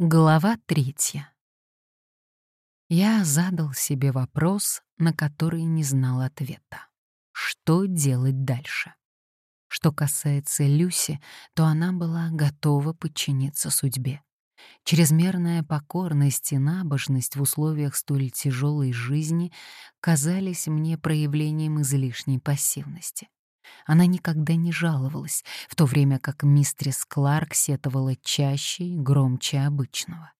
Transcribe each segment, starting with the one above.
Глава третья. Я задал себе вопрос, на который не знал ответа. Что делать дальше? Что касается Люси, то она была готова подчиниться судьбе. Чрезмерная покорность и набожность в условиях столь тяжелой жизни казались мне проявлением излишней пассивности. Она никогда не жаловалась, в то время как мистрис Кларк сетовала чаще и громче обычного.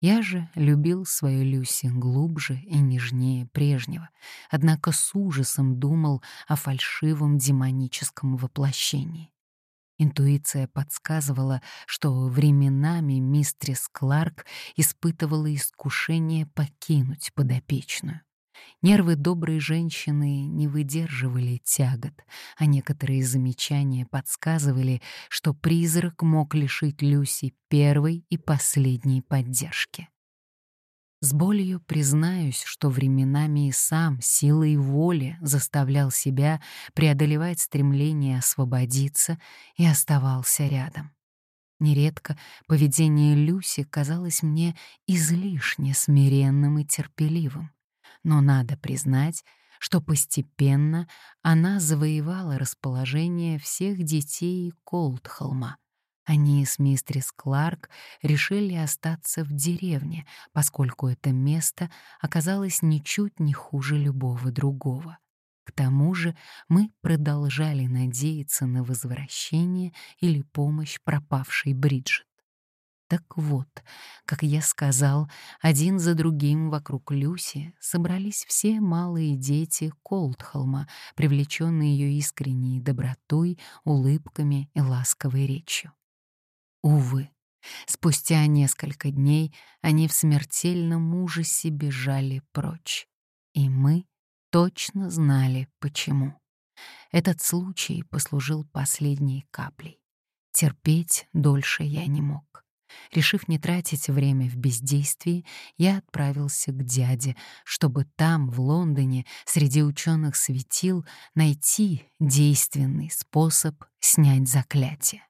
Я же любил свою Люси глубже и нежнее прежнего, однако с ужасом думал о фальшивом демоническом воплощении. Интуиция подсказывала, что временами мистрис Кларк испытывала искушение покинуть подопечную. Нервы доброй женщины не выдерживали тягот, а некоторые замечания подсказывали, что призрак мог лишить Люси первой и последней поддержки. С болью признаюсь, что временами и сам силой воли заставлял себя преодолевать стремление освободиться и оставался рядом. Нередко поведение Люси казалось мне излишне смиренным и терпеливым но надо признать, что постепенно она завоевала расположение всех детей Колдхолма. Они с мистерис Кларк решили остаться в деревне, поскольку это место оказалось ничуть не хуже любого другого. К тому же мы продолжали надеяться на возвращение или помощь пропавшей Бриджит. Так вот, как я сказал, один за другим вокруг Люси собрались все малые дети Колдхолма, привлеченные ее искренней добротой, улыбками и ласковой речью. Увы, спустя несколько дней они в смертельном ужасе бежали прочь. И мы точно знали, почему. Этот случай послужил последней каплей. Терпеть дольше я не мог. Решив не тратить время в бездействии, я отправился к дяде, чтобы там, в Лондоне, среди ученых светил, найти действенный способ снять заклятие.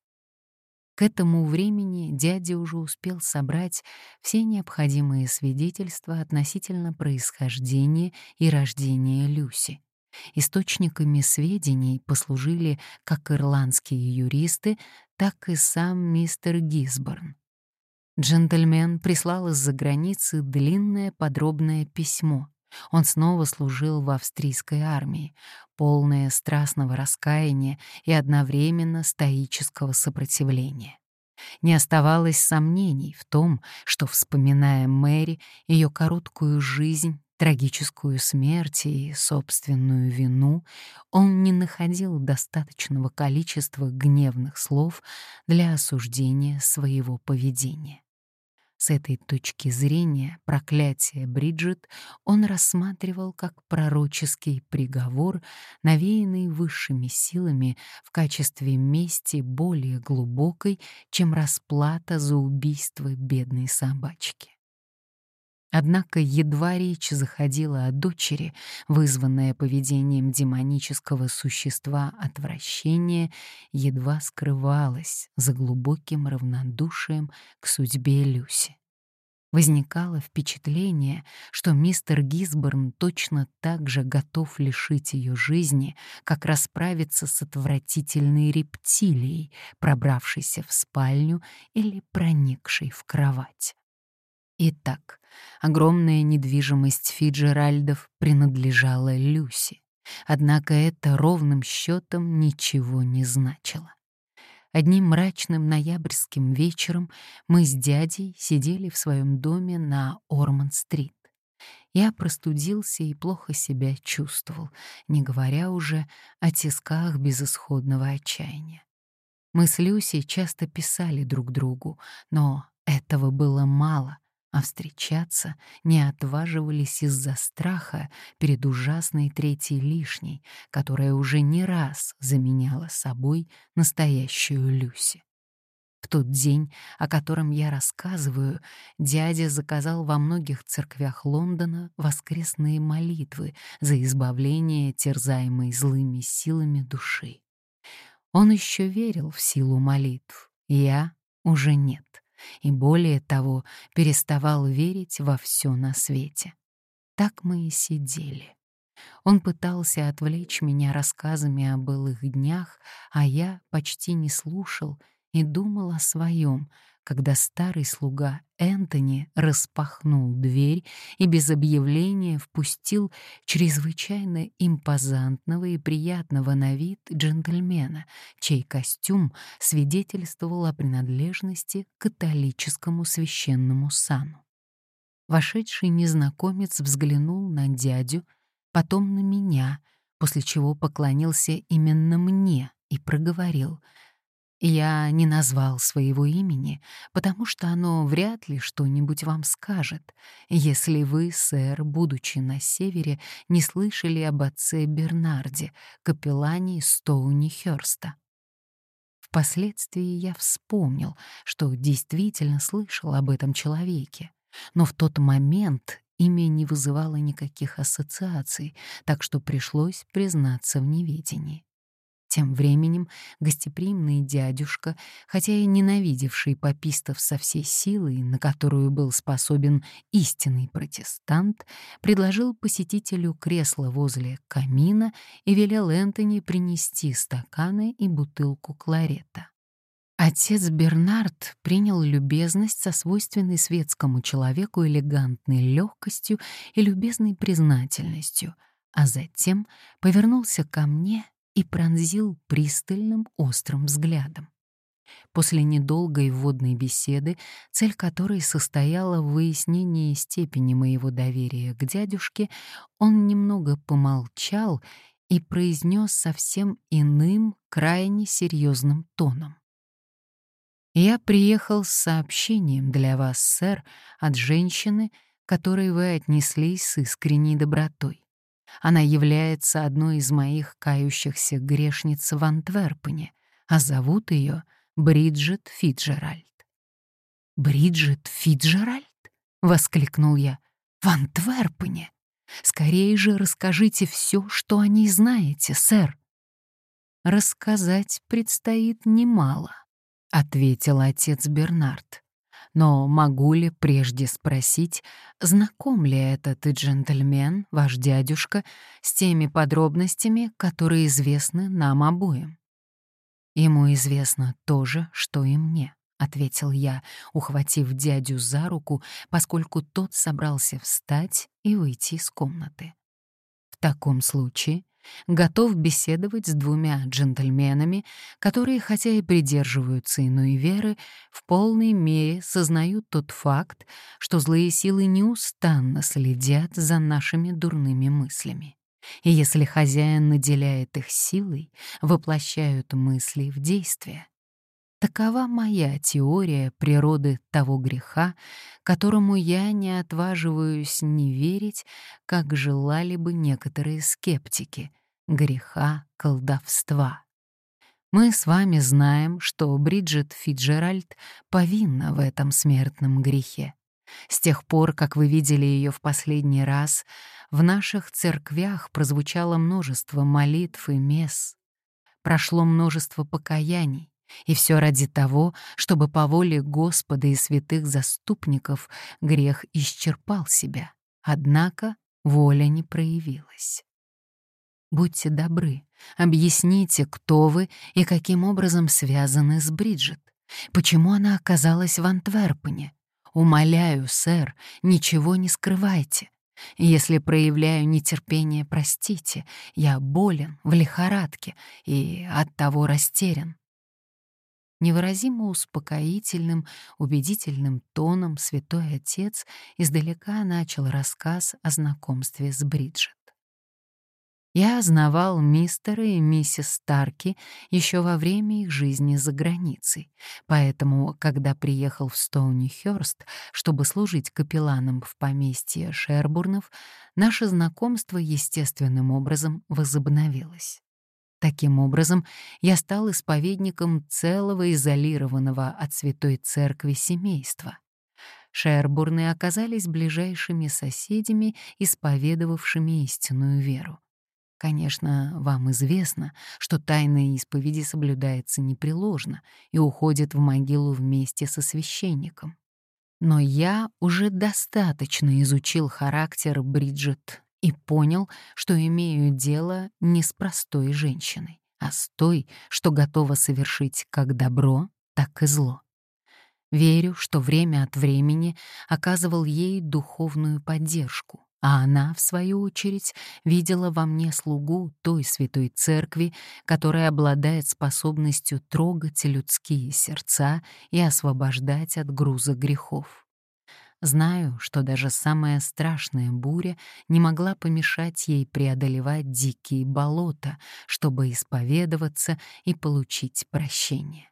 К этому времени дядя уже успел собрать все необходимые свидетельства относительно происхождения и рождения Люси. Источниками сведений послужили как ирландские юристы, так и сам мистер Гисборн. Джентльмен прислал из-за границы длинное подробное письмо. Он снова служил в австрийской армии, полное страстного раскаяния и одновременно стоического сопротивления. Не оставалось сомнений в том, что, вспоминая Мэри, ее короткую жизнь, трагическую смерть и собственную вину, он не находил достаточного количества гневных слов для осуждения своего поведения. С этой точки зрения проклятие Бриджит он рассматривал как пророческий приговор, навеянный высшими силами в качестве мести более глубокой, чем расплата за убийство бедной собачки. Однако едва речь заходила о дочери, вызванное поведением демонического существа отвращение едва скрывалось за глубоким равнодушием к судьбе Люси. Возникало впечатление, что мистер Гисборн точно так же готов лишить ее жизни, как расправиться с отвратительной рептилией, пробравшейся в спальню или проникшей в кровать. Итак, огромная недвижимость Фиджеральдов принадлежала Люси. Однако это ровным счетом ничего не значило. Одним мрачным ноябрьским вечером мы с дядей сидели в своем доме на Орманд-стрит. Я простудился и плохо себя чувствовал, не говоря уже о тисках безысходного отчаяния. Мы с Люси часто писали друг другу, но этого было мало, а встречаться не отваживались из-за страха перед ужасной третьей лишней, которая уже не раз заменяла собой настоящую Люси. В тот день, о котором я рассказываю, дядя заказал во многих церквях Лондона воскресные молитвы за избавление терзаемой злыми силами души. Он еще верил в силу молитв, я уже нет — и, более того, переставал верить во все на свете. Так мы и сидели. Он пытался отвлечь меня рассказами о былых днях, а я почти не слушал и думал о своем, когда старый слуга Энтони распахнул дверь и без объявления впустил чрезвычайно импозантного и приятного на вид джентльмена, чей костюм свидетельствовал о принадлежности к католическому священному сану. Вошедший незнакомец взглянул на дядю, потом на меня, после чего поклонился именно мне и проговорил — я не назвал своего имени, потому что оно вряд ли что-нибудь вам скажет, если вы, сэр, будучи на севере, не слышали об отце Бернарде, капеллане Стоуни Хёрста. Впоследствии я вспомнил, что действительно слышал об этом человеке, но в тот момент имя не вызывало никаких ассоциаций, так что пришлось признаться в неведении. Тем временем гостеприимный дядюшка, хотя и ненавидевший попистов со всей силой, на которую был способен истинный протестант, предложил посетителю кресло возле камина и велел Энтони принести стаканы и бутылку кларета. Отец Бернард принял любезность со свойственной светскому человеку элегантной легкостью и любезной признательностью, а затем повернулся ко мне и пронзил пристальным острым взглядом. После недолгой вводной беседы, цель которой состояла в выяснении степени моего доверия к дядюшке, он немного помолчал и произнес совсем иным, крайне серьезным тоном. «Я приехал с сообщением для вас, сэр, от женщины, которой вы отнеслись с искренней добротой. Она является одной из моих кающихся грешниц в Антверпене, а зовут ее Бриджит Фиджеральд. «Бриджит Фиджеральд?» — воскликнул я. «В Антверпене! Скорее же расскажите все, что о ней знаете, сэр». «Рассказать предстоит немало», — ответил отец Бернард. Но могу ли прежде спросить, знаком ли этот джентльмен, ваш дядюшка, с теми подробностями, которые известны нам обоим? Ему известно то же, что и мне, — ответил я, ухватив дядю за руку, поскольку тот собрался встать и выйти из комнаты. В таком случае готов беседовать с двумя джентльменами, которые, хотя и придерживаются иной веры, в полной мере сознают тот факт, что злые силы неустанно следят за нашими дурными мыслями. И если хозяин наделяет их силой, воплощают мысли в действие. Такова моя теория природы того греха, которому я не отваживаюсь не верить, как желали бы некоторые скептики, греха колдовства. Мы с вами знаем, что Бриджит Фиджеральд повинна в этом смертном грехе. С тех пор, как вы видели ее в последний раз, в наших церквях прозвучало множество молитв и мес. Прошло множество покаяний, и все ради того, чтобы по воле Господа и святых заступников грех исчерпал себя. Однако воля не проявилась. Будьте добры, объясните, кто вы и каким образом связаны с Бриджит. Почему она оказалась в Антверпене? Умоляю, сэр, ничего не скрывайте. Если проявляю нетерпение, простите, я болен, в лихорадке и оттого растерян. Невыразимо успокоительным, убедительным тоном святой отец издалека начал рассказ о знакомстве с Бриджит. Я знавал мистера и миссис Старки еще во время их жизни за границей, поэтому, когда приехал в Стоуни-Хёрст, чтобы служить капелланом в поместье Шербурнов, наше знакомство естественным образом возобновилось. Таким образом, я стал исповедником целого изолированного от Святой Церкви семейства. Шербурны оказались ближайшими соседями, исповедовавшими истинную веру. Конечно, вам известно, что тайна исповеди соблюдается непреложно и уходит в могилу вместе со священником. Но я уже достаточно изучил характер Бриджит и понял, что имею дело не с простой женщиной, а с той, что готова совершить как добро, так и зло. Верю, что время от времени оказывал ей духовную поддержку, а она, в свою очередь, видела во мне слугу той святой церкви, которая обладает способностью трогать людские сердца и освобождать от груза грехов. Знаю, что даже самая страшная буря не могла помешать ей преодолевать дикие болота, чтобы исповедоваться и получить прощение.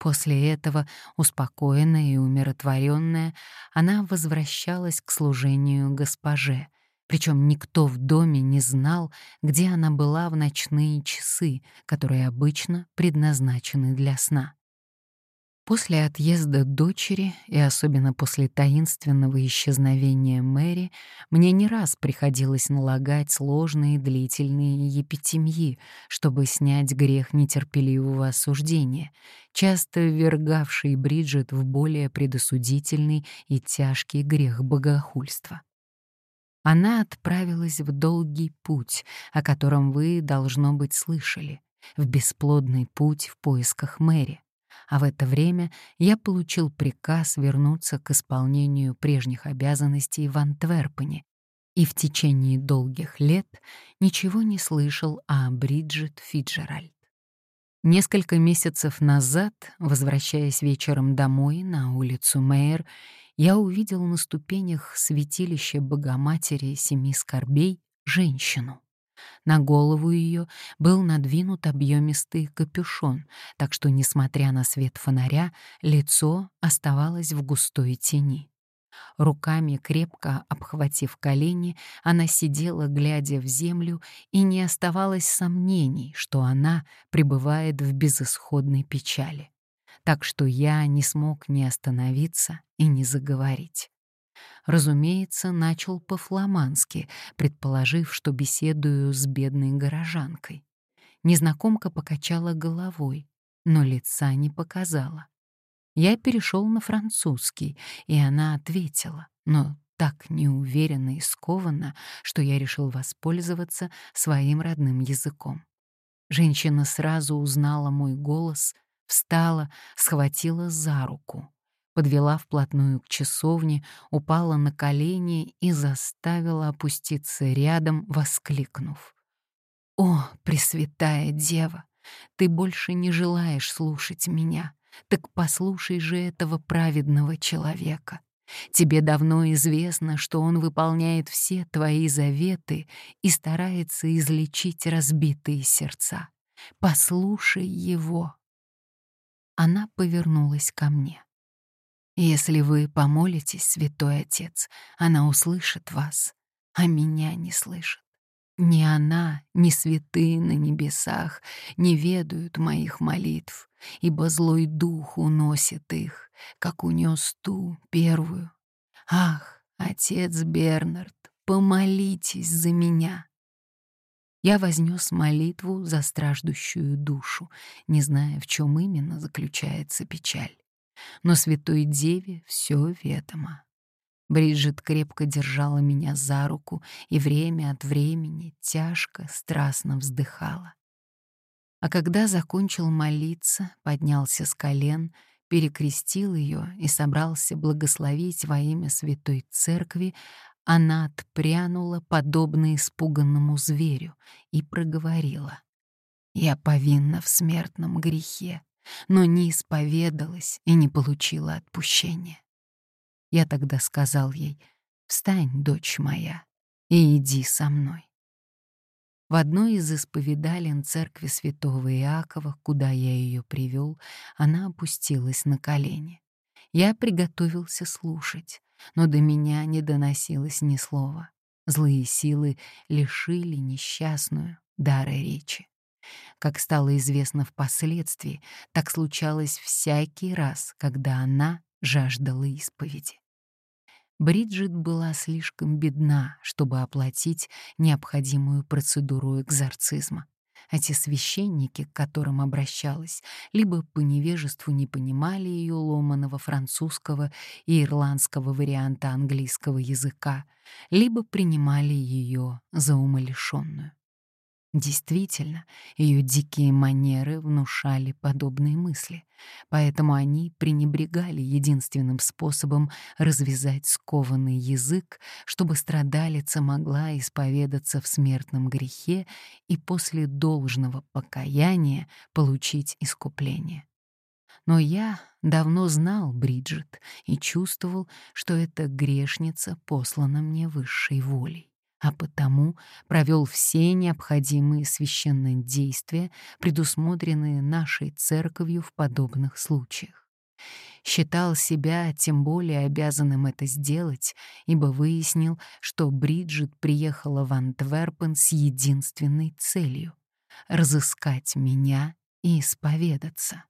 После этого, успокоенная и умиротворенная, она возвращалась к служению госпоже, причем никто в доме не знал, где она была в ночные часы, которые обычно предназначены для сна. После отъезда дочери и особенно после таинственного исчезновения Мэри мне не раз приходилось налагать сложные длительные епитемьи, чтобы снять грех нетерпеливого осуждения, часто ввергавший Бриджит в более предосудительный и тяжкий грех богохульства. Она отправилась в долгий путь, о котором вы, должно быть, слышали, в бесплодный путь в поисках Мэри а в это время я получил приказ вернуться к исполнению прежних обязанностей в Антверпене и в течение долгих лет ничего не слышал о Бриджит Фиджеральд. Несколько месяцев назад, возвращаясь вечером домой на улицу Мейер, я увидел на ступенях святилища Богоматери Семи Скорбей женщину. На голову ее был надвинут объемистый капюшон, так что, несмотря на свет фонаря, лицо оставалось в густой тени. Руками крепко обхватив колени, она сидела, глядя в землю, и не оставалось сомнений, что она пребывает в безысходной печали. Так что я не смог ни остановиться и не заговорить разумеется, начал по-фламандски, предположив, что беседую с бедной горожанкой. Незнакомка покачала головой, но лица не показала. Я перешел на французский, и она ответила, но так неуверенно и скованно, что я решил воспользоваться своим родным языком. Женщина сразу узнала мой голос, встала, схватила за руку подвела вплотную к часовне, упала на колени и заставила опуститься рядом, воскликнув. «О, Пресвятая Дева, ты больше не желаешь слушать меня, так послушай же этого праведного человека. Тебе давно известно, что он выполняет все твои заветы и старается излечить разбитые сердца. Послушай его». Она повернулась ко мне. Если вы помолитесь, святой отец, она услышит вас, а меня не слышит. Ни она, ни святые на небесах не ведают моих молитв, ибо злой дух уносит их, как унес ту первую. Ах, отец Бернард, помолитесь за меня. Я вознес молитву за страждущую душу, не зная, в чем именно заключается печаль но святой деве все ведомо. Бриджит крепко держала меня за руку и время от времени тяжко, страстно вздыхала. А когда закончил молиться, поднялся с колен, перекрестил ее и собрался благословить во имя Святой Церкви, она отпрянула, подобно испуганному зверю, и проговорила. «Я повинна в смертном грехе но не исповедалась и не получила отпущения. Я тогда сказал ей, «Встань, дочь моя, и иди со мной». В одной из исповедален церкви святого Иакова, куда я ее привел, она опустилась на колени. Я приготовился слушать, но до меня не доносилось ни слова. Злые силы лишили несчастную дара речи. Как стало известно впоследствии, так случалось всякий раз, когда она жаждала исповеди. Бриджит была слишком бедна, чтобы оплатить необходимую процедуру экзорцизма. Эти священники, к которым обращалась, либо по невежеству не понимали ее ломаного французского и ирландского варианта английского языка, либо принимали ее за умалишенную. Действительно, ее дикие манеры внушали подобные мысли, поэтому они пренебрегали единственным способом развязать скованный язык, чтобы страдалица могла исповедаться в смертном грехе и после должного покаяния получить искупление. Но я давно знал Бриджит и чувствовал, что эта грешница послана мне высшей волей а потому провел все необходимые священные действия, предусмотренные нашей церковью в подобных случаях. Считал себя тем более обязанным это сделать, ибо выяснил, что Бриджит приехала в Антверпен с единственной целью — разыскать меня и исповедаться.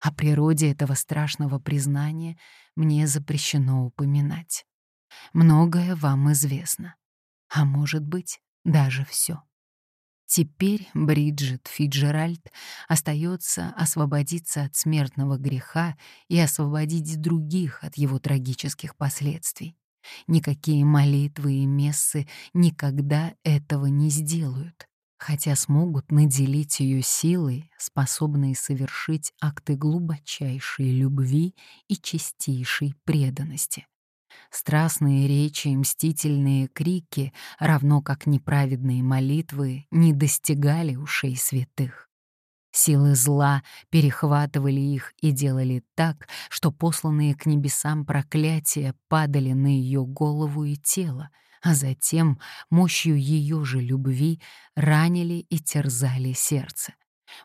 О природе этого страшного признания мне запрещено упоминать. Многое вам известно а может быть, даже все. Теперь Бриджит Фиджеральд остается освободиться от смертного греха и освободить других от его трагических последствий. Никакие молитвы и мессы никогда этого не сделают, хотя смогут наделить ее силой, способной совершить акты глубочайшей любви и чистейшей преданности. Страстные речи мстительные крики, равно как неправедные молитвы, не достигали ушей святых. Силы зла перехватывали их и делали так, что посланные к небесам проклятия падали на ее голову и тело, а затем мощью ее же любви ранили и терзали сердце.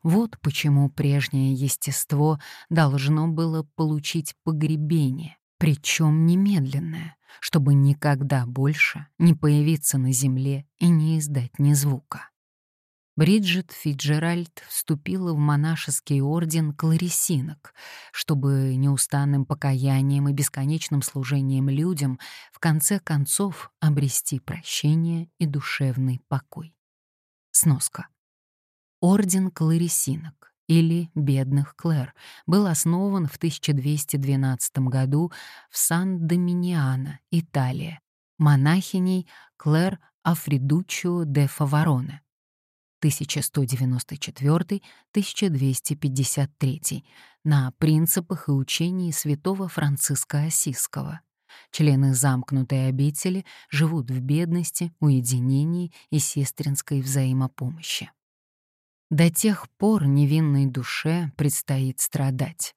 Вот почему прежнее естество должно было получить погребение, причем немедленное, чтобы никогда больше не появиться на земле и не издать ни звука. Бриджит Фиджеральд вступила в монашеский орден кларисинок, чтобы неустанным покаянием и бесконечным служением людям в конце концов обрести прощение и душевный покой. Сноска. Орден кларисинок или «Бедных Клэр», был основан в 1212 году в Сан-Доминиано, Италия, монахиней Клэр Афридуччо де Фавороне 1194-1253 на принципах и учении святого Франциска Осиского. Члены замкнутой обители живут в бедности, уединении и сестринской взаимопомощи. До тех пор невинной душе предстоит страдать.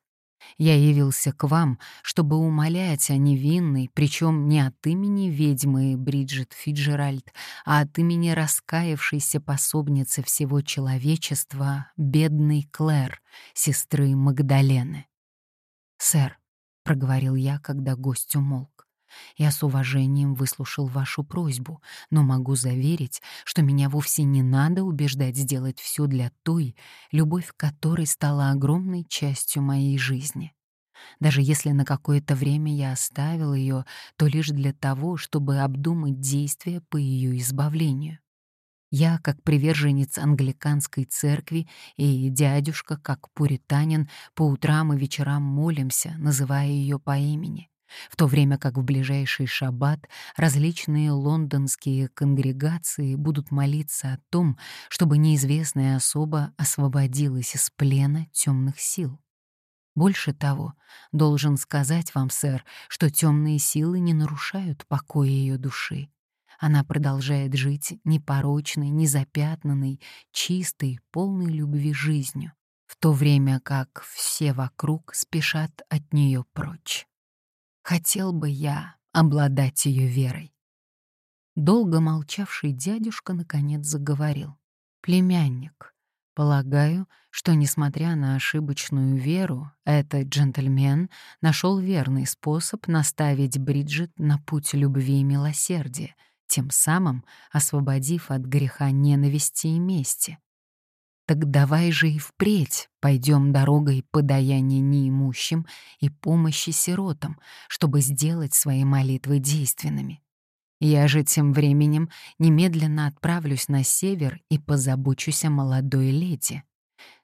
Я явился к вам, чтобы умолять о невинной, причем не от имени ведьмы Бриджит Фиджеральд, а от имени раскаявшейся пособницы всего человечества, бедной Клэр, сестры Магдалены. «Сэр», — проговорил я, когда гость умолк, я с уважением выслушал вашу просьбу, но могу заверить, что меня вовсе не надо убеждать сделать все для той, любовь которой стала огромной частью моей жизни. Даже если на какое-то время я оставил ее, то лишь для того, чтобы обдумать действия по ее избавлению. Я, как приверженец англиканской церкви, и дядюшка, как пуританин, по утрам и вечерам молимся, называя ее по имени в то время как в ближайший шаббат различные лондонские конгрегации будут молиться о том, чтобы неизвестная особа освободилась из плена темных сил. Больше того, должен сказать вам, сэр, что темные силы не нарушают покоя ее души. Она продолжает жить непорочной, незапятнанной, чистой, полной любви жизнью, в то время как все вокруг спешат от нее прочь. Хотел бы я обладать ее верой. Долго молчавший дядюшка наконец заговорил. «Племянник, полагаю, что, несмотря на ошибочную веру, этот джентльмен нашел верный способ наставить Бриджит на путь любви и милосердия, тем самым освободив от греха ненависти и мести. Так давай же и впредь пойдем дорогой подаяния неимущим и помощи сиротам, чтобы сделать свои молитвы действенными. Я же тем временем немедленно отправлюсь на север и позабочусь о молодой леди.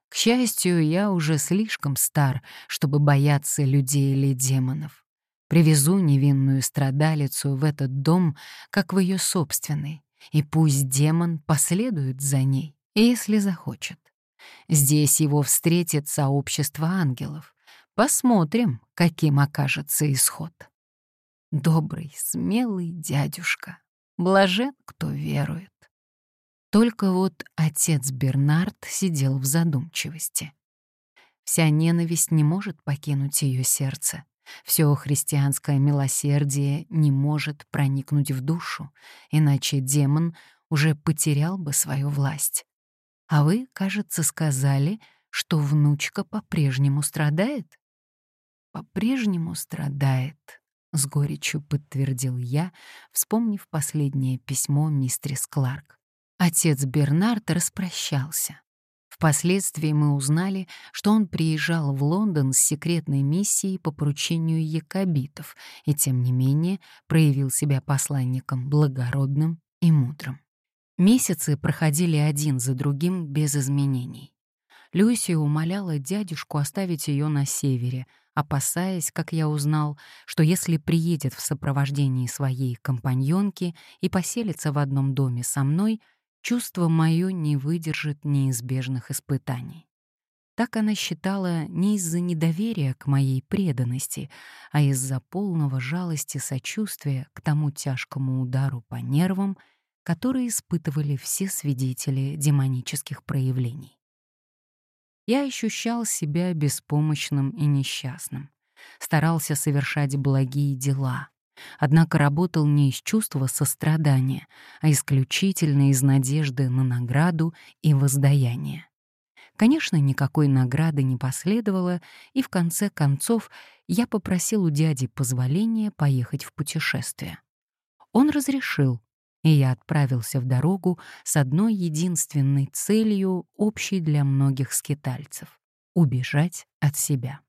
К счастью, я уже слишком стар, чтобы бояться людей или демонов. Привезу невинную страдалицу в этот дом, как в ее собственный, и пусть демон последует за ней, если захочет. Здесь его встретит сообщество ангелов. Посмотрим, каким окажется исход. Добрый, смелый дядюшка. Блажен, кто верует. Только вот отец Бернард сидел в задумчивости. Вся ненависть не может покинуть ее сердце. Все христианское милосердие не может проникнуть в душу, иначе демон уже потерял бы свою власть. А вы, кажется, сказали, что внучка по-прежнему страдает? По-прежнему страдает, с горечью подтвердил я, вспомнив последнее письмо мистерис Кларк. Отец Бернард распрощался. Впоследствии мы узнали, что он приезжал в Лондон с секретной миссией по поручению якобитов и, тем не менее, проявил себя посланником благородным и мудрым. Месяцы проходили один за другим без изменений. Люси умоляла дядюшку оставить ее на севере, опасаясь, как я узнал, что если приедет в сопровождении своей компаньонки и поселится в одном доме со мной — чувство мое не выдержит неизбежных испытаний. Так она считала не из-за недоверия к моей преданности, а из-за полного жалости сочувствия к тому тяжкому удару по нервам, который испытывали все свидетели демонических проявлений. Я ощущал себя беспомощным и несчастным, старался совершать благие дела, однако работал не из чувства сострадания, а исключительно из надежды на награду и воздаяние. Конечно, никакой награды не последовало, и в конце концов я попросил у дяди позволения поехать в путешествие. Он разрешил, и я отправился в дорогу с одной единственной целью, общей для многих скитальцев — убежать от себя.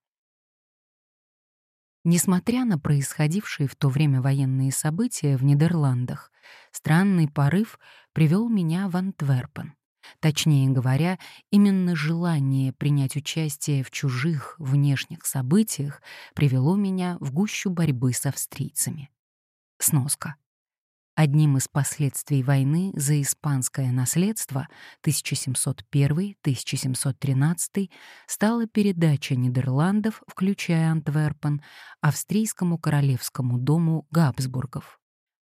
Несмотря на происходившие в то время военные события в Нидерландах, странный порыв привел меня в Антверпен. Точнее говоря, именно желание принять участие в чужих внешних событиях привело меня в гущу борьбы с австрийцами. Сноска. Одним из последствий войны за испанское наследство 1701-1713 стала передача Нидерландов, включая Антверпен, австрийскому королевскому дому Габсбургов.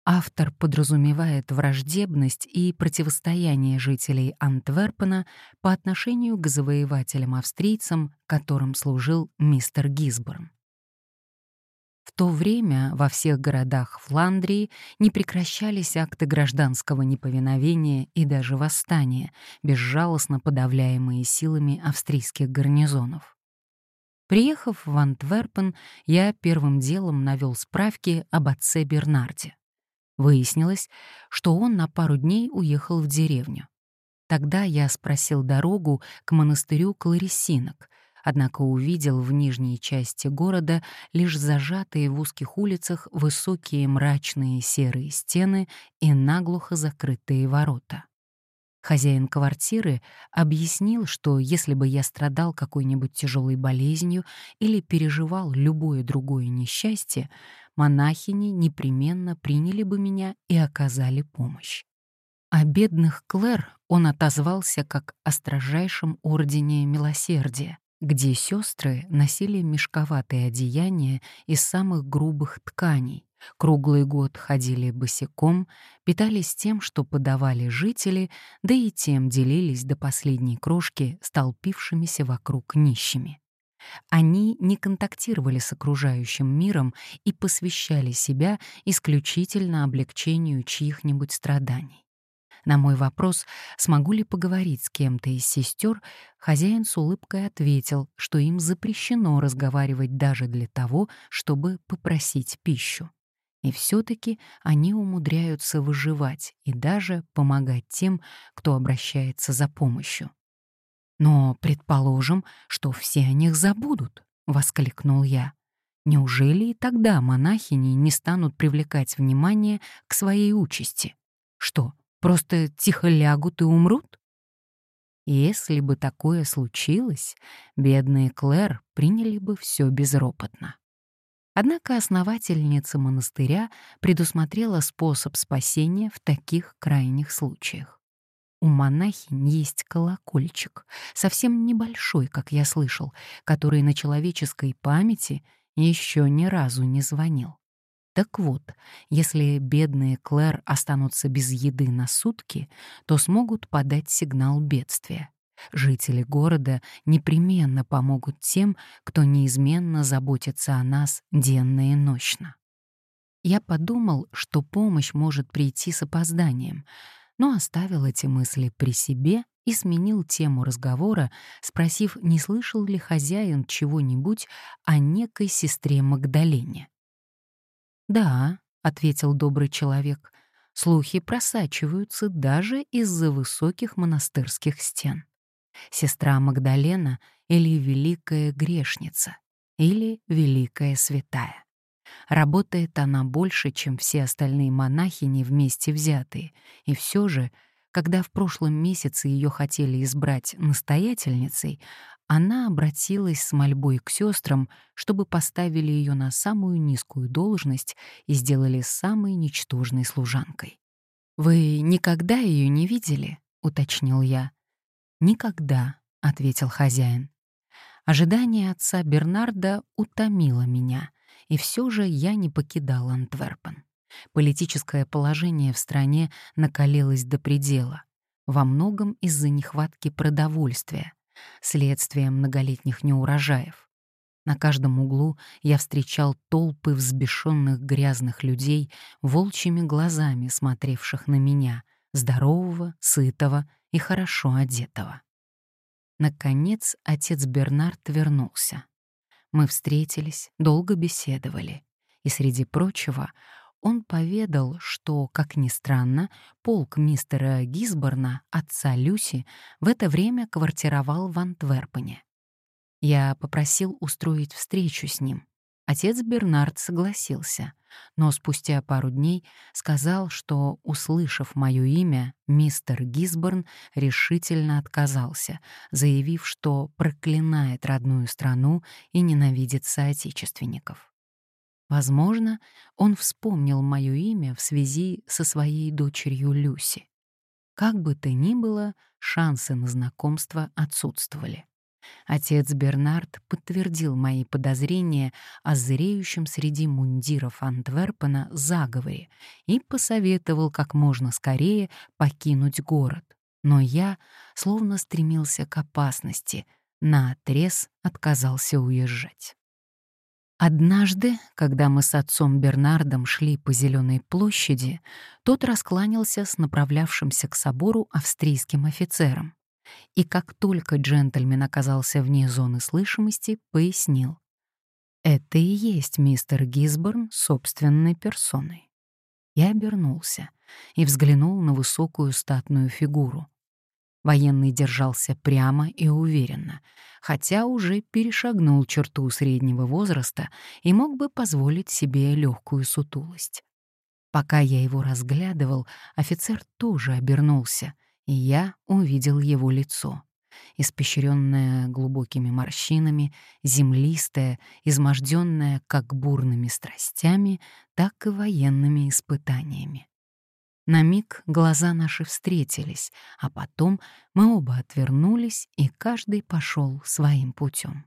Автор подразумевает враждебность и противостояние жителей Антверпена по отношению к завоевателям-австрийцам, которым служил мистер Гисборн. То время во всех городах Фландрии не прекращались акты гражданского неповиновения и даже восстания, безжалостно подавляемые силами австрийских гарнизонов. Приехав в Антверпен, я первым делом навел справки об отце Бернарде. Выяснилось, что он на пару дней уехал в деревню. Тогда я спросил дорогу к монастырю Кларисинок, однако увидел в нижней части города лишь зажатые в узких улицах высокие мрачные серые стены и наглухо закрытые ворота. Хозяин квартиры объяснил, что если бы я страдал какой-нибудь тяжелой болезнью или переживал любое другое несчастье, монахини непременно приняли бы меня и оказали помощь. О бедных Клэр он отозвался как о строжайшем ордене милосердия, где сестры носили мешковатые одеяния из самых грубых тканей, круглый год ходили босиком, питались тем, что подавали жители, да и тем делились до последней крошки столпившимися вокруг нищими. Они не контактировали с окружающим миром и посвящали себя исключительно облегчению чьих-нибудь страданий. На мой вопрос, смогу ли поговорить с кем-то из сестер, хозяин с улыбкой ответил, что им запрещено разговаривать даже для того, чтобы попросить пищу. И все-таки они умудряются выживать и даже помогать тем, кто обращается за помощью. Но предположим, что все о них забудут, воскликнул я. Неужели и тогда монахини не станут привлекать внимание к своей участи? Что, просто тихо лягут и умрут? Если бы такое случилось, бедные Клэр приняли бы все безропотно. Однако основательница монастыря предусмотрела способ спасения в таких крайних случаях. У монахинь есть колокольчик, совсем небольшой, как я слышал, который на человеческой памяти еще ни разу не звонил. Так вот, если бедные Клэр останутся без еды на сутки, то смогут подать сигнал бедствия. Жители города непременно помогут тем, кто неизменно заботится о нас денно и ночно. Я подумал, что помощь может прийти с опозданием, но оставил эти мысли при себе и сменил тему разговора, спросив, не слышал ли хозяин чего-нибудь о некой сестре Магдалене. «Да», — ответил добрый человек, — «слухи просачиваются даже из-за высоких монастырских стен. Сестра Магдалена или Великая Грешница, или Великая Святая. Работает она больше, чем все остальные монахини вместе взятые, и все же, когда в прошлом месяце ее хотели избрать настоятельницей, она обратилась с мольбой к сестрам, чтобы поставили ее на самую низкую должность и сделали самой ничтожной служанкой. «Вы никогда ее не видели?» — уточнил я. «Никогда», — ответил хозяин. Ожидание отца Бернарда утомило меня, и все же я не покидал Антверпен. Политическое положение в стране накалилось до предела, во многом из-за нехватки продовольствия, следствие многолетних неурожаев. На каждом углу я встречал толпы взбешенных грязных людей, волчьими глазами смотревших на меня, здорового, сытого и хорошо одетого. Наконец отец Бернард вернулся. Мы встретились, долго беседовали, и среди прочего он поведал, что, как ни странно, полк мистера Гисборна, отца Люси, в это время квартировал в Антверпене. Я попросил устроить встречу с ним. Отец Бернард согласился, но спустя пару дней сказал, что, услышав мое имя, мистер Гисборн решительно отказался, заявив, что проклинает родную страну и ненавидит соотечественников. Возможно, он вспомнил мое имя в связи со своей дочерью Люси. Как бы то ни было, шансы на знакомство отсутствовали. Отец Бернард подтвердил мои подозрения о зреющем среди мундиров Антверпена заговоре и посоветовал как можно скорее покинуть город. Но я, словно стремился к опасности, наотрез отказался уезжать. Однажды, когда мы с отцом Бернардом шли по Зеленой площади, тот раскланялся с направлявшимся к собору австрийским офицером. И как только джентльмен оказался вне зоны слышимости, пояснил. «Это и есть мистер Гисборн собственной персоной». Я обернулся и взглянул на высокую статную фигуру. Военный держался прямо и уверенно, хотя уже перешагнул черту среднего возраста и мог бы позволить себе легкую сутулость. Пока я его разглядывал, офицер тоже обернулся, и я увидел его лицо, испещренное глубокими морщинами, землистое, изможденное как бурными страстями, так и военными испытаниями. На миг глаза наши встретились, а потом мы оба отвернулись, и каждый пошел своим путем.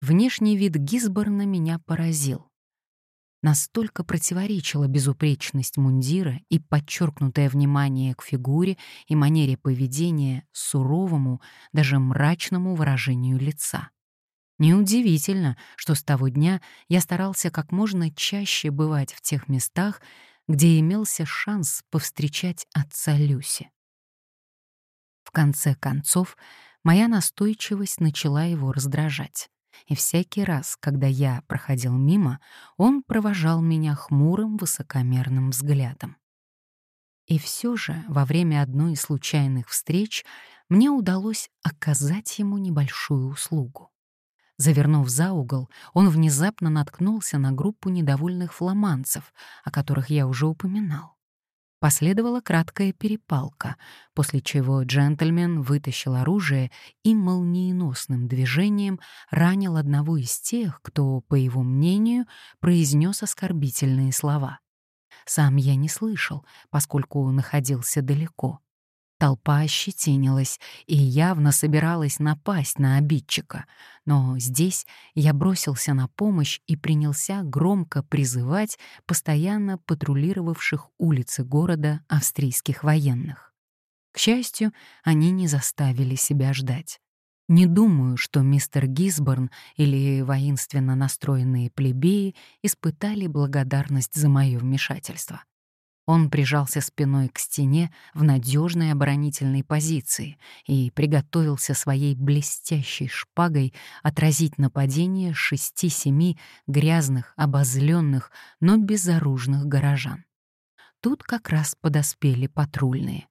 Внешний вид Гисборна меня поразил. Настолько противоречила безупречность мундира и подчеркнутое внимание к фигуре и манере поведения суровому, даже мрачному выражению лица. Неудивительно, что с того дня я старался как можно чаще бывать в тех местах, где имелся шанс повстречать отца Люси. В конце концов, моя настойчивость начала его раздражать, и всякий раз, когда я проходил мимо, он провожал меня хмурым высокомерным взглядом. И все же во время одной из случайных встреч мне удалось оказать ему небольшую услугу. Завернув за угол, он внезапно наткнулся на группу недовольных фламандцев, о которых я уже упоминал. Последовала краткая перепалка, после чего джентльмен вытащил оружие и молниеносным движением ранил одного из тех, кто, по его мнению, произнес оскорбительные слова. Сам я не слышал, поскольку находился далеко. Толпа ощетинилась и явно собиралась напасть на обидчика, но здесь я бросился на помощь и принялся громко призывать постоянно патрулировавших улицы города австрийских военных. К счастью, они не заставили себя ждать. Не думаю, что мистер Гисборн или воинственно настроенные плебеи испытали благодарность за мое вмешательство. Он прижался спиной к стене в надежной оборонительной позиции и приготовился своей блестящей шпагой отразить нападение шести-семи грязных, обозленных, но безоружных горожан. Тут как раз подоспели патрульные.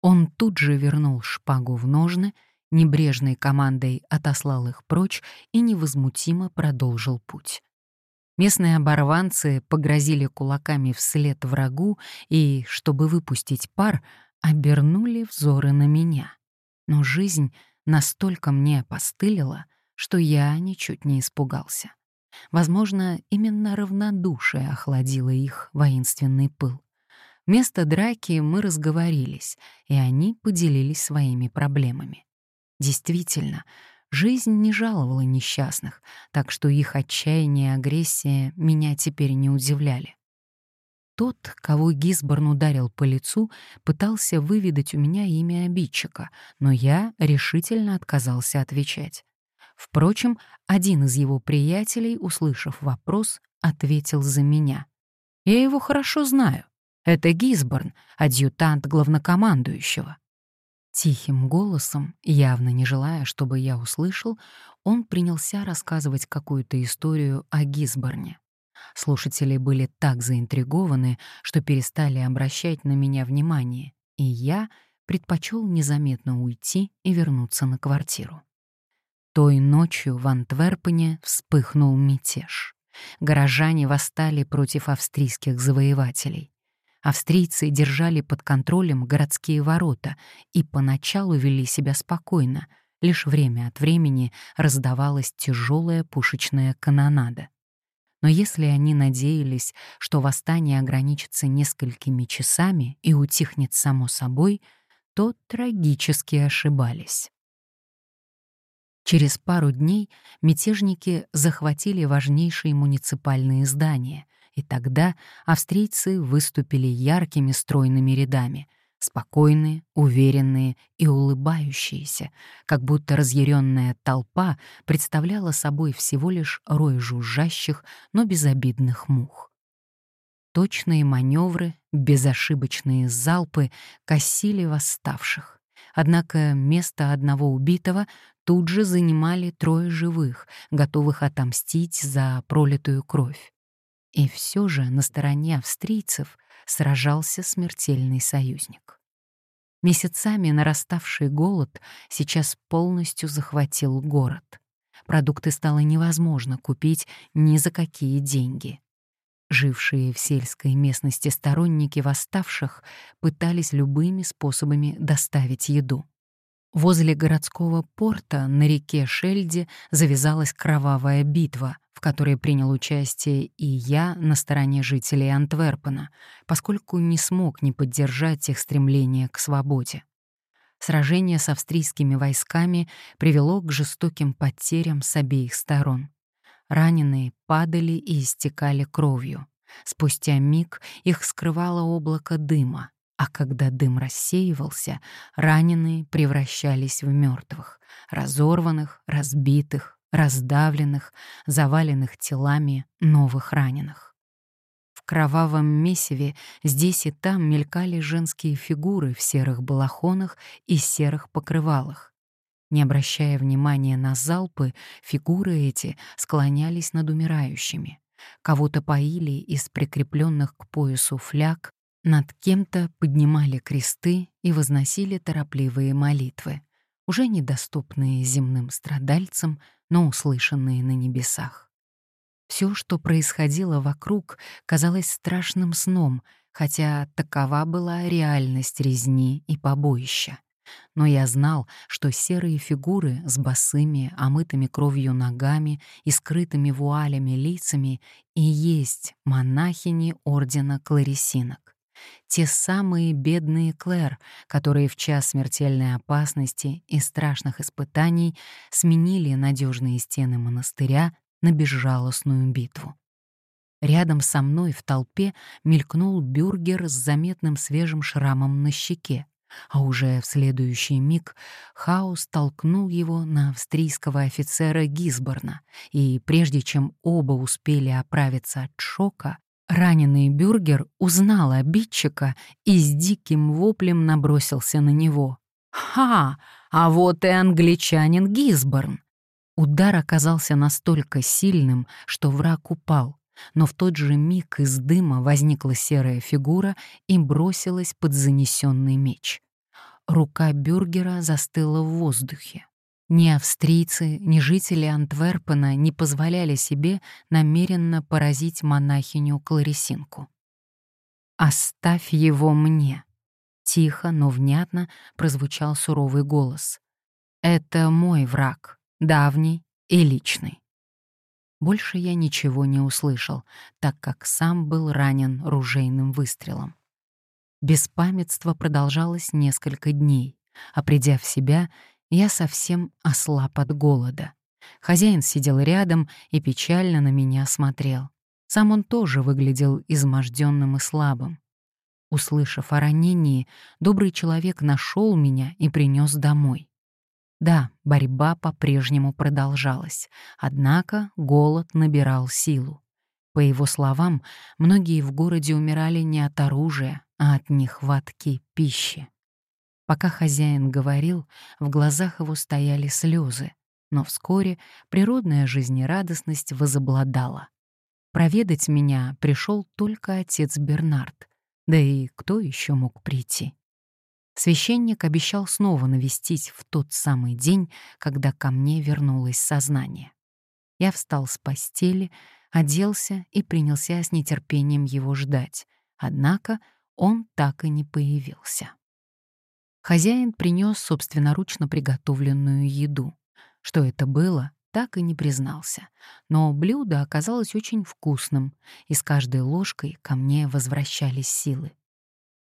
Он тут же вернул шпагу в ножны, небрежной командой отослал их прочь и невозмутимо продолжил путь. Местные оборванцы погрозили кулаками вслед врагу и, чтобы выпустить пар, обернули взоры на меня. Но жизнь настолько мне опостылила, что я ничуть не испугался. Возможно, именно равнодушие охладило их воинственный пыл. Вместо драки мы разговорились, и они поделились своими проблемами. Действительно, Жизнь не жаловала несчастных, так что их отчаяние и агрессия меня теперь не удивляли. Тот, кого Гисборн ударил по лицу, пытался выведать у меня имя обидчика, но я решительно отказался отвечать. Впрочем, один из его приятелей, услышав вопрос, ответил за меня. «Я его хорошо знаю. Это Гисборн, адъютант главнокомандующего». Тихим голосом, явно не желая, чтобы я услышал, он принялся рассказывать какую-то историю о Гисборне. Слушатели были так заинтригованы, что перестали обращать на меня внимание, и я предпочел незаметно уйти и вернуться на квартиру. Той ночью в Антверпене вспыхнул мятеж. Горожане восстали против австрийских завоевателей. Австрийцы держали под контролем городские ворота и поначалу вели себя спокойно, лишь время от времени раздавалась тяжелая пушечная канонада. Но если они надеялись, что восстание ограничится несколькими часами и утихнет само собой, то трагически ошибались. Через пару дней мятежники захватили важнейшие муниципальные здания, и тогда австрийцы выступили яркими стройными рядами, спокойные, уверенные и улыбающиеся, как будто разъяренная толпа представляла собой всего лишь рой жужжащих, но безобидных мух. Точные маневры, безошибочные залпы косили восставших. Однако место одного убитого тут же занимали трое живых, готовых отомстить за пролитую кровь. И все же на стороне австрийцев сражался смертельный союзник. Месяцами нараставший голод сейчас полностью захватил город. Продукты стало невозможно купить ни за какие деньги. Жившие в сельской местности сторонники восставших пытались любыми способами доставить еду. Возле городского порта на реке Шельде завязалась кровавая битва, которой принял участие и я на стороне жителей Антверпена, поскольку не смог не поддержать их стремление к свободе. Сражение с австрийскими войсками привело к жестоким потерям с обеих сторон. Раненые падали и истекали кровью. Спустя миг их скрывало облако дыма, а когда дым рассеивался, раненые превращались в мертвых, разорванных, разбитых, раздавленных, заваленных телами новых раненых. В кровавом месиве здесь и там мелькали женские фигуры в серых балахонах и серых покрывалах. Не обращая внимания на залпы, фигуры эти склонялись над умирающими. Кого-то поили из прикрепленных к поясу фляг, Над кем-то поднимали кресты и возносили торопливые молитвы, уже недоступные земным страдальцам, но услышанные на небесах. Все, что происходило вокруг, казалось страшным сном, хотя такова была реальность резни и побоища. Но я знал, что серые фигуры с босыми, омытыми кровью ногами и скрытыми вуалями лицами и есть монахини ордена кларисинок. Те самые бедные Клэр, которые в час смертельной опасности и страшных испытаний сменили надежные стены монастыря на безжалостную битву. Рядом со мной в толпе мелькнул бюргер с заметным свежим шрамом на щеке, а уже в следующий миг Хаус толкнул его на австрийского офицера Гисборна, и прежде чем оба успели оправиться от шока, раненый бюргер узнал обидчика и с диким воплем набросился на него. «Ха! А вот и англичанин Гисборн!» Удар оказался настолько сильным, что враг упал, но в тот же миг из дыма возникла серая фигура и бросилась под занесенный меч. Рука бюргера застыла в воздухе. Ни австрийцы, ни жители Антверпена не позволяли себе намеренно поразить монахиню Кларисинку. «Оставь его мне!» Тихо, но внятно прозвучал суровый голос. «Это мой враг, давний и личный». Больше я ничего не услышал, так как сам был ранен ружейным выстрелом. Беспамятство продолжалось несколько дней, а придя в себя, я совсем ослаб от голода. Хозяин сидел рядом и печально на меня смотрел. Сам он тоже выглядел изможденным и слабым. Услышав о ранении, добрый человек нашел меня и принес домой. Да, борьба по-прежнему продолжалась, однако голод набирал силу. По его словам, многие в городе умирали не от оружия, а от нехватки пищи. Пока хозяин говорил, в глазах его стояли слезы, но вскоре природная жизнерадостность возобладала. Проведать меня пришел только отец Бернард, да и кто еще мог прийти? Священник обещал снова навестить в тот самый день, когда ко мне вернулось сознание. Я встал с постели, оделся и принялся с нетерпением его ждать, однако он так и не появился. Хозяин принес собственноручно приготовленную еду. Что это было, так и не признался, но блюдо оказалось очень вкусным, и с каждой ложкой ко мне возвращались силы.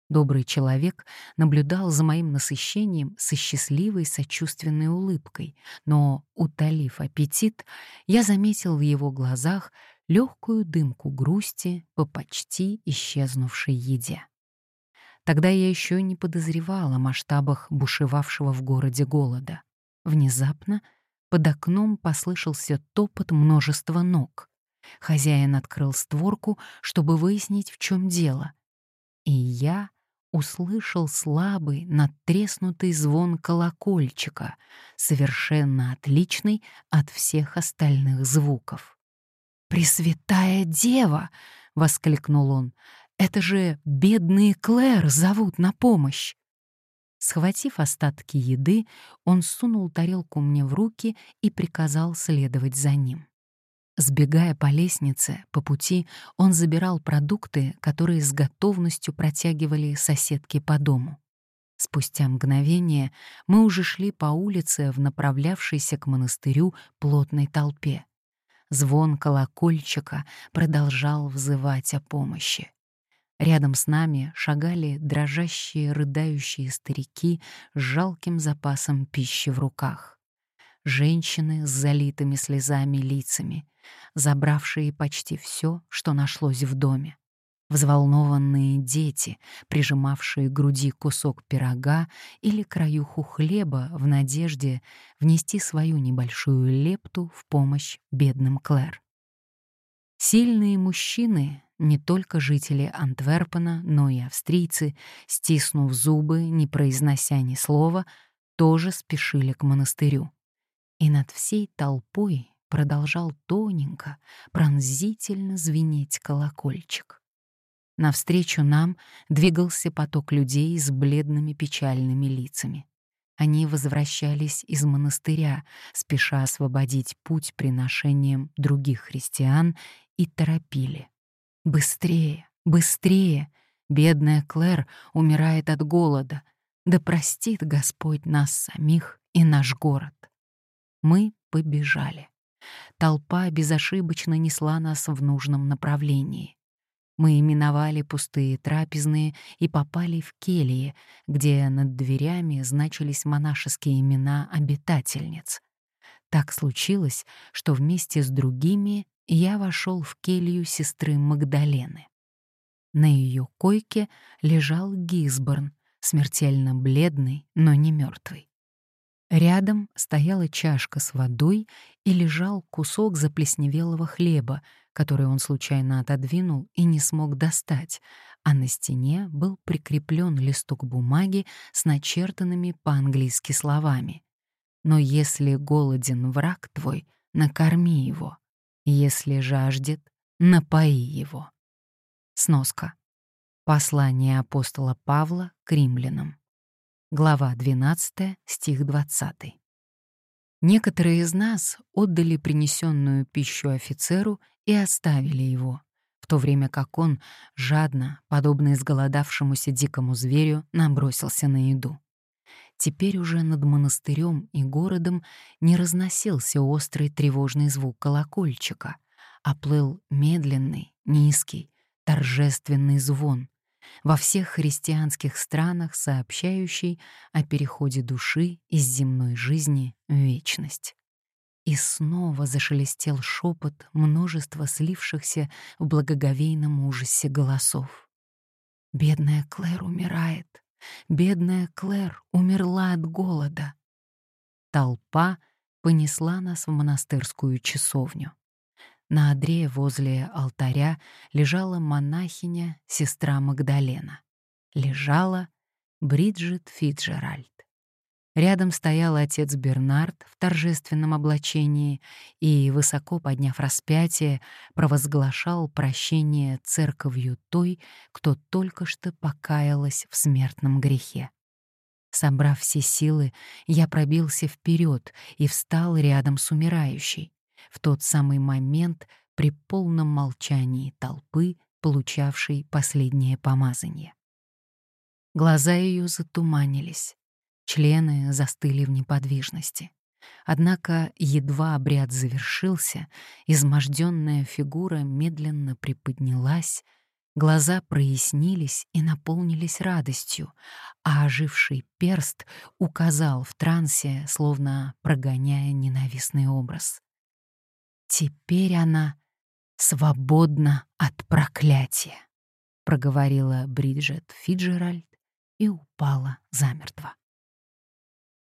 Добрый человек наблюдал за моим насыщением со счастливой сочувственной улыбкой, но, утолив аппетит, я заметил в его глазах легкую дымку грусти по почти исчезнувшей еде. Тогда я еще не подозревала о масштабах бушевавшего в городе голода. Внезапно под окном послышался топот множества ног. Хозяин открыл створку, чтобы выяснить, в чем дело. И я услышал слабый, надтреснутый звон колокольчика, совершенно отличный от всех остальных звуков. «Пресвятая Дева!» — воскликнул он. «Это же бедные Клэр зовут на помощь!» Схватив остатки еды, он сунул тарелку мне в руки и приказал следовать за ним. Сбегая по лестнице, по пути он забирал продукты, которые с готовностью протягивали соседки по дому. Спустя мгновение мы уже шли по улице в направлявшейся к монастырю плотной толпе. Звон колокольчика продолжал взывать о помощи. Рядом с нами шагали дрожащие, рыдающие старики с жалким запасом пищи в руках женщины с залитыми слезами лицами, забравшие почти все, что нашлось в доме, взволнованные дети, прижимавшие к груди кусок пирога или краюху хлеба в надежде внести свою небольшую лепту в помощь бедным Клэр. Сильные мужчины, не только жители Антверпена, но и австрийцы, стиснув зубы, не произнося ни слова, тоже спешили к монастырю. И над всей толпой продолжал тоненько, пронзительно звенеть колокольчик. Навстречу нам двигался поток людей с бледными печальными лицами. Они возвращались из монастыря, спеша освободить путь приношением других христиан, и торопили. «Быстрее, быстрее! Бедная Клэр умирает от голода. Да простит Господь нас самих и наш город!» Мы побежали. Толпа безошибочно несла нас в нужном направлении. Мы именовали пустые трапезные и попали в кельи, где над дверями значились монашеские имена обитательниц. Так случилось, что вместе с другими я вошел в келью сестры Магдалены. На ее койке лежал Гизборн, смертельно бледный, но не мертвый. Рядом стояла чашка с водой и лежал кусок заплесневелого хлеба, который он случайно отодвинул и не смог достать, а на стене был прикреплен листок бумаги с начертанными по-английски словами. «Но если голоден враг твой, накорми его, если жаждет, напои его». Сноска. Послание апостола Павла к римлянам. Глава 12, стих 20. Некоторые из нас отдали принесенную пищу офицеру и оставили его, в то время как он, жадно, подобно изголодавшемуся дикому зверю, набросился на еду. Теперь уже над монастырем и городом не разносился острый тревожный звук колокольчика, а плыл медленный, низкий, торжественный звон, во всех христианских странах сообщающий о переходе души из земной жизни в вечность. И снова зашелестел шепот множества слившихся в благоговейном ужасе голосов. «Бедная Клэр умирает! Бедная Клэр умерла от голода!» Толпа понесла нас в монастырскую часовню. На одре возле алтаря лежала монахиня, сестра Магдалена. Лежала Бриджит Фиджеральд. Рядом стоял отец Бернард в торжественном облачении и, высоко подняв распятие, провозглашал прощение церковью той, кто только что покаялась в смертном грехе. Собрав все силы, я пробился вперед и встал рядом с умирающей в тот самый момент при полном молчании толпы, получавшей последнее помазание. Глаза ее затуманились, члены застыли в неподвижности. Однако едва обряд завершился, изможденная фигура медленно приподнялась, глаза прояснились и наполнились радостью, а оживший перст указал в трансе, словно прогоняя ненавистный образ. Теперь она свободна от проклятия, проговорила Бриджет Фиджеральд и упала замертво.